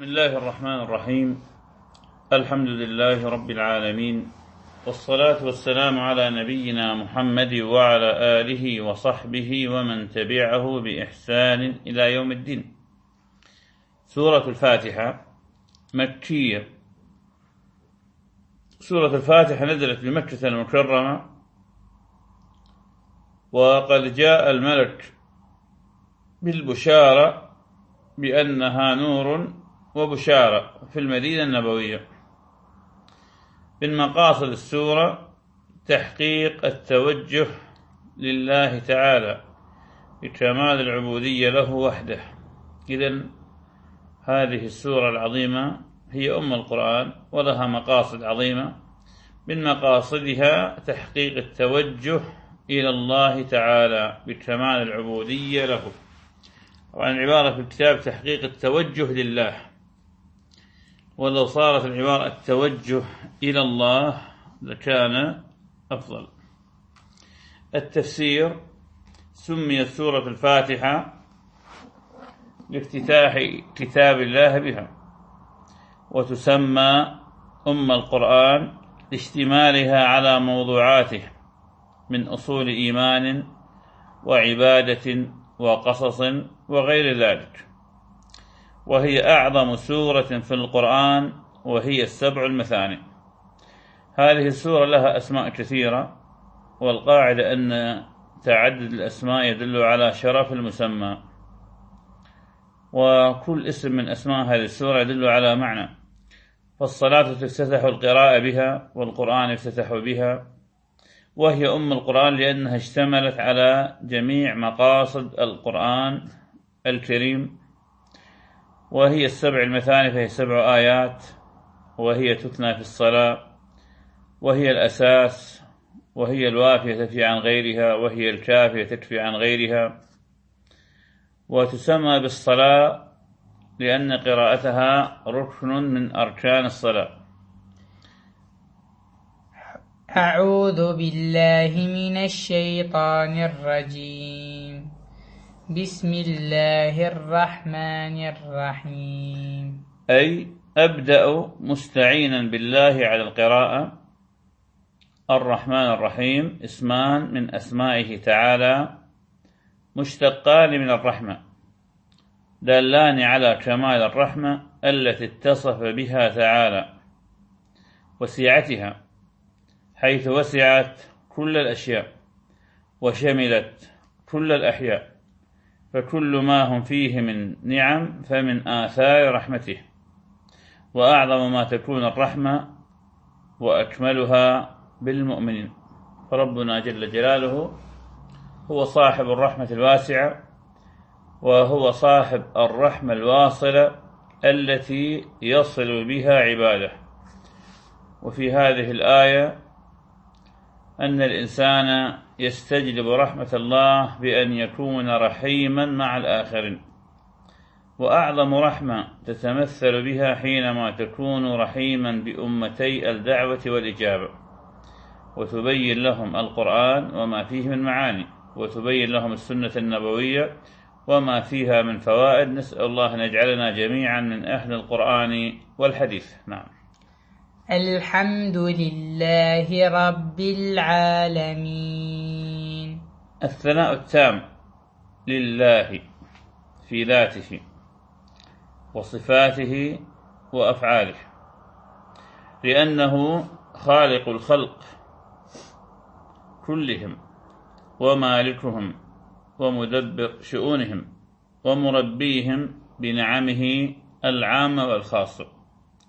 بسم الله الرحمن الرحيم. الحمد لله رب العالمين. والصلاة والسلام على نبينا محمد وعلى آله وصحبه ومن تبعه بإحسان إلى يوم الدين. سورة الفاتحة مكية. سورة الفاتحة نزلت بمكة المكرمة. وقد جاء الملك بالبشارة بأنها نور وبشارة في المدينة النبوية. من مقاصد السورة تحقيق التوجه لله تعالى بكمال العبودية له وحده. إذا هذه السورة العظيمة هي أم القرآن ولها مقاصد عظيمة. من مقاصدها تحقيق التوجه إلى الله تعالى بكمال العبودية له. طبعا العبارة في الكتاب تحقيق التوجه لله. ولو صارت العبارة التوجه إلى الله لكان أفضل. التفسير سميت سورة الفاتحة لافتتاح كتاب الله بها وتسمى أم القرآن لاشتمالها على موضوعاته من أصول إيمان وعبادة وقصص وغير ذلك. وهي أعظم سورة في القرآن وهي السبع المثاني. هذه السورة لها أسماء كثيرة والقاعدة أن تعدد الأسماء يدل على شرف المسمى. وكل اسم من أسماء هذه السورة يدل على معنى. فالصلاة تفتتح القراءة بها والقرآن يفتتح بها. وهي أم القرآن لأنها اشتملت على جميع مقاصد القرآن الكريم. وهي السبع المثاني فهي سبع آيات وهي تثنى في الصلاة وهي الأساس وهي الوافية تكفي عن غيرها وهي الكافية تكفي عن غيرها. وتسمى بالصلاة لأن قراءتها ركن من أركان الصلاة. أعوذ بالله من الشيطان الرجيم. بسم الله الرحمن الرحيم. أي أبدأ مستعينا بالله على القراءة. الرحمن الرحيم. اسمان من أسمائه تعالى. مشتقان من الرحمة. دلان على كمال الرحمة التي اتصف بها تعالى. وسعتها حيث وسعت كل الأشياء وشملت كل الأحياء. فكل ما هم فيه من نعم فمن آثار رحمته. وأعظم ما تكون الرحمة وأكملها بالمؤمنين. فربنا جل جلاله هو صاحب الرحمة الواسعة وهو صاحب الرحمة الواصلة التي يصل بها عباده. وفي هذه الآية أن الإنسان يستجلب رحمة الله بأن يكون رحيما مع الآخرين. وأعظم رحمة تتمثل بها حينما تكون رحيما بأمتي الدعوة والإجابة. وتبين لهم القرآن وما فيه من معاني. وتبين لهم السنة النبوية وما فيها من فوائد. نسأل الله أن يجعلنا جميعا من أهل القرآن والحديث. نعم. الحمد لله رب العالمين. الثناء التام لله في ذاته وصفاته وأفعاله لأنه خالق الخلق كلهم ومالكهم ومدبر شؤونهم ومربيهم بنعمه العامة والخاصة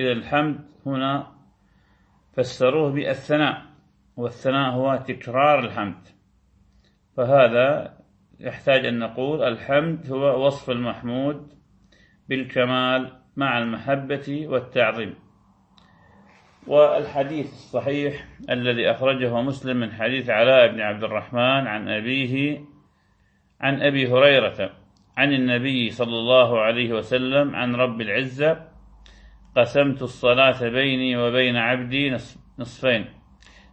إذا الحمد هنا فسروه بالثناء والثناء هو تكرار الحمد. فهذا يحتاج أن نقول الحمد هو وصف المحمود بالكمال مع المحبة والتعظيم. والحديث الصحيح الذي أخرجه مسلم من حديث علاء بن عبد الرحمن عن أبيه عن أبي هريرة عن النبي صلى الله عليه وسلم عن رب العزة قسمت الصلاة بيني وبين عبدي نصفين.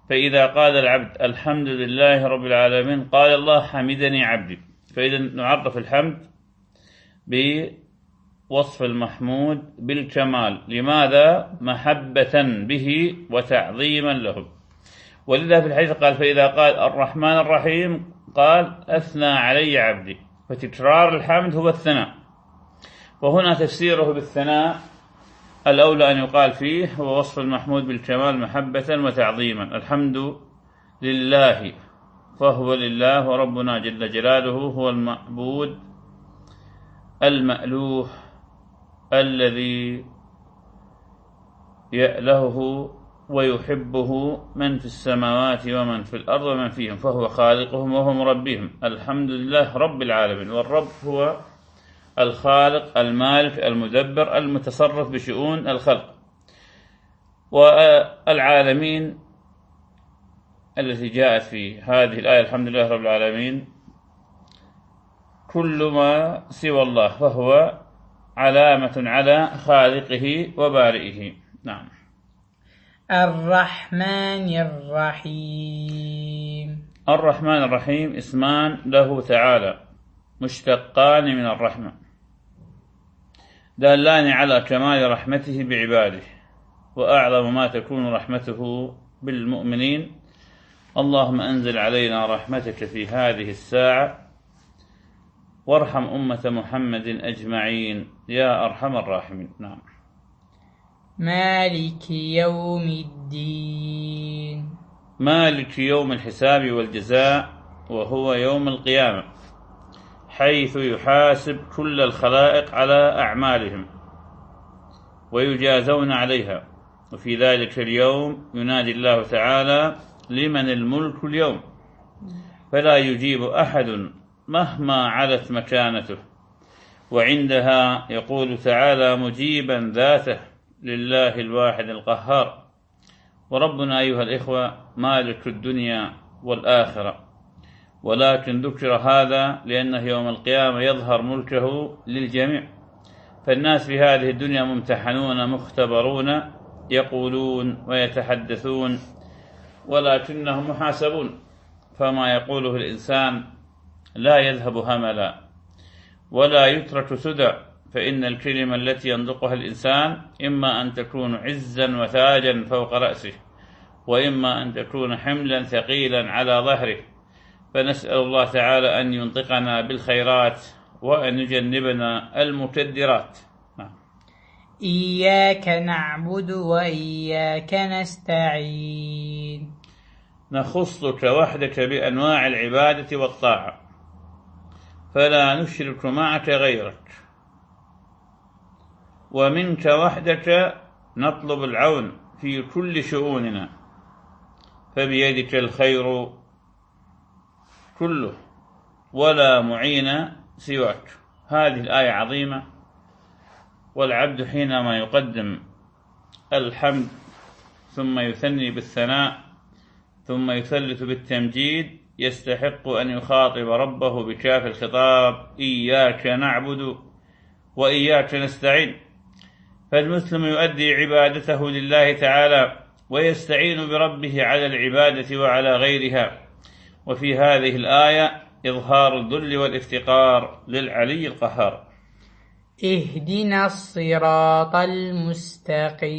فإذا قال العبد الحمد لله رب العالمين قال الله حمدني عبدي. فإذا نعرف الحمد وصف المحمود بالكمال. لماذا؟ محبة به وتعظيما له. ولذا في الحديث قال فإذا قال الرحمن الرحيم قال أثنى علي عبدي. فتكرار الحمد هو الثناء. وهنا تفسيره بالثناء الأولى أن يقال فيه هو وصف المحمود بالكمال محبة وتعظيما. الحمد لله فهو لله وربنا جل جلاله هو المعبود المألوه الذي يألهه ويحبه من في السماوات ومن في الأرض ومن فيهم فهو خالقهم وهو مربيهم. الحمد لله رب العالمين والرب هو الخالق المالك المدبر المتصرف بشؤون الخلق. والعالمين التي جاءت في هذه الآية الحمد لله رب العالمين كل ما سوى الله فهو علامة على خالقه وبارئه. نعم. الرحمن الرحيم. الرحمن الرحيم اسمان له تعالى مشتقان من الرحمة. دالان على كمال رحمته بعباده وأعظم ما تكون رحمته بالمؤمنين. اللهم أنزل علينا رحمتك في هذه الساعة. وارحم أمة محمد أجمعين. يا أرحم الراحمين. نعم. مالك يوم الدين. مالك يوم الحساب والجزاء وهو يوم القيامة. حيث يحاسب كل الخلائق على أعمالهم ويجازون عليها. وفي ذلك اليوم ينادي الله تعالى لمن الملك اليوم. فلا يجيب أحد مهما علت مكانته. وعندها يقول تعالى مجيبا ذاته لله الواحد القهار. وربنا أيها الإخوة مالك الدنيا والآخرة. ولكن ذكر هذا لأنه يوم القيامة يظهر ملكه للجميع. فالناس في هذه الدنيا ممتحنون مختبرون يقولون ويتحدثون ولكنهم محاسبون. فما يقوله الإنسان لا يذهب هملا ولا يترك سدى. فإن الكلمة التي ينطقها الإنسان إما أن تكون عزا وتاجا فوق رأسه وإما أن تكون حملا ثقيلا على ظهره. فنسأل الله تعالى أن ينطقنا بالخيرات وأن يجنبنا المكدرات. نعم. إياك نعبد وإياك نستعين. نخصك وحدك بأنواع العبادة والطاعة. فلا نشرك معك غيرك. ومنك وحدك نطلب العون في كل شؤوننا. فبيدك الخير كله ولا معين سواك. هذه الآية عظيمة والعبد حينما يقدم الحمد ثم يثني بالثناء ثم يثلث بالتمجيد يستحق أن يخاطب ربه بكاف الخطاب إياك نعبد وإياك نستعين. فالمسلم يؤدي عبادته لله تعالى ويستعين بربه على العبادة وعلى غيرها. وفي هذه الآية إظهار الذل والافتقار للعلي القهار. اهدنا الصراط المستقيم.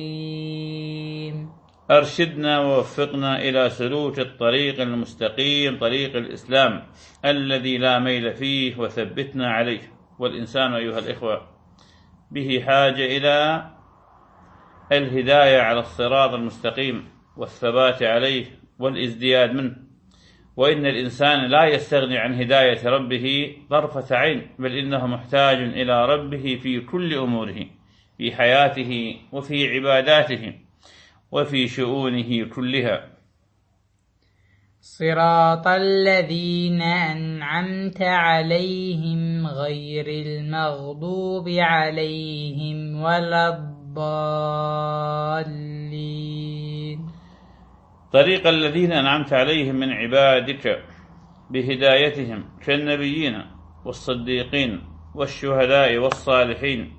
أرشدنا ووفقنا إلى سلوك الطريق المستقيم طريق الإسلام الذي لا ميل فيه وثبتنا عليه. والإنسان أيها الإخوة به حاجة إلى الهداية على الصراط المستقيم والثبات عليه والازدياد منه. وإن الإنسان لا يستغني عن هداية ربه طرفة عين بل إنه محتاج إلى ربه في كل أموره في حياته وفي عباداته وفي شؤونه كلها. صراط الذين أنعمت عليهم غير المغضوب عليهم ولا الضالين. طريق الذين أنعمت عليهم من عبادك بهدايتهم كالنبيين والصديقين والشهداء والصالحين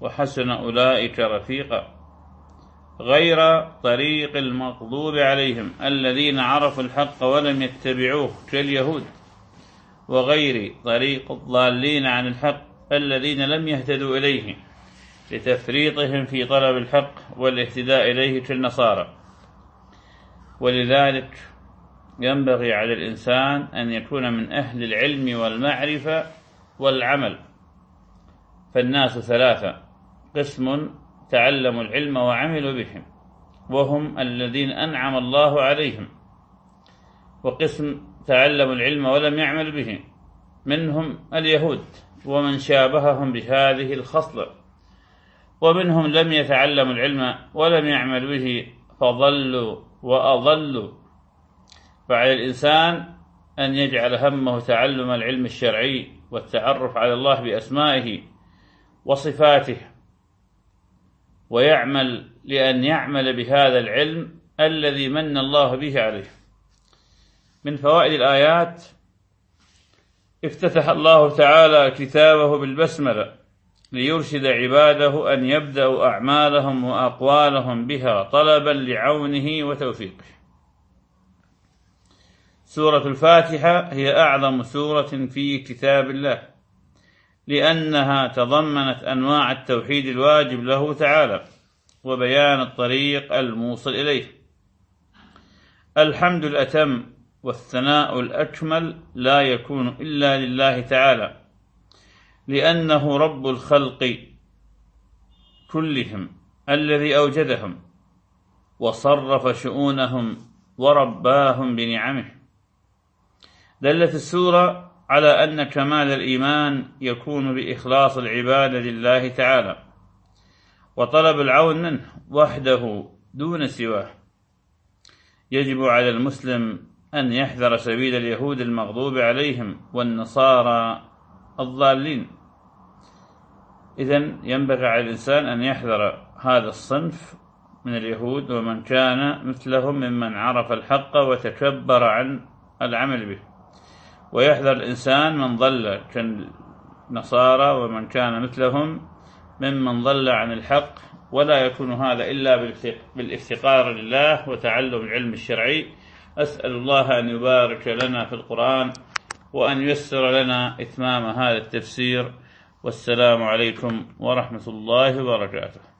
وحسن أولئك رفيقا. غير طريق المغضوب عليهم الذين عرفوا الحق ولم يتبعوه كاليهود. وغير طريق الضالين عن الحق الذين لم يهتدوا إليه لتفريطهم في طلب الحق والاهتداء إليه كالنصارى. ولذلك ينبغي على الإنسان أن يكون من أهل العلم والمعرفة والعمل. فالناس ثلاثة قسم تعلموا العلم وعملوا بهم وهم الذين أنعم الله عليهم. وقسم تعلموا العلم ولم يعمل به منهم اليهود ومن شابههم بهذه الخصلة. ومنهم لم يتعلموا العلم ولم يعمل به فضلوا وأضلوا فعلى الإنسان أن يجعل همه تعلم العلم الشرعي والتعرف على الله بأسمائه وصفاته ويعمل لأن يعمل بهذا العلم الذي من الله به عليه. من فوائد الآيات افتتح الله تعالى كتابه بالبسملة ليرشد عباده أن يبدأوا أعمالهم وأقوالهم بها طلبا لعونه وتوفيقه. سورة الفاتحة هي أعظم سورة في كتاب الله لأنها تضمنت أنواع التوحيد الواجب له تعالى وبيان الطريق الموصل إليه. الحمد الأتم والثناء الأكمل لا يكون إلا لله تعالى لأنه رب الخلق كلهم الذي أوجدهم وصرف شؤونهم ورباهم بنعمه. دلت السورة على أن كمال الإيمان يكون بإخلاص العبادة لله تعالى وطلب العون منه وحده دون سواه. يجب على المسلم أن يحذر سبيل اليهود المغضوب عليهم والنصارى الضالين. إذا ينبغي على الإنسان أن يحذر هذا الصنف من اليهود ومن كان مثلهم ممن عرف الحق وتكبر عن العمل به. ويحذر الإنسان من ضل كالنصارى ومن كان مثلهم ممن ضل عن الحق ولا يكون هذا إلا بالإفتقار لله وتعلم العلم الشرعي. أسأل الله أن يبارك لنا في القرآن وأن ييسر لنا إتمام هذا التفسير والسلام عليكم ورحمة الله وبركاته.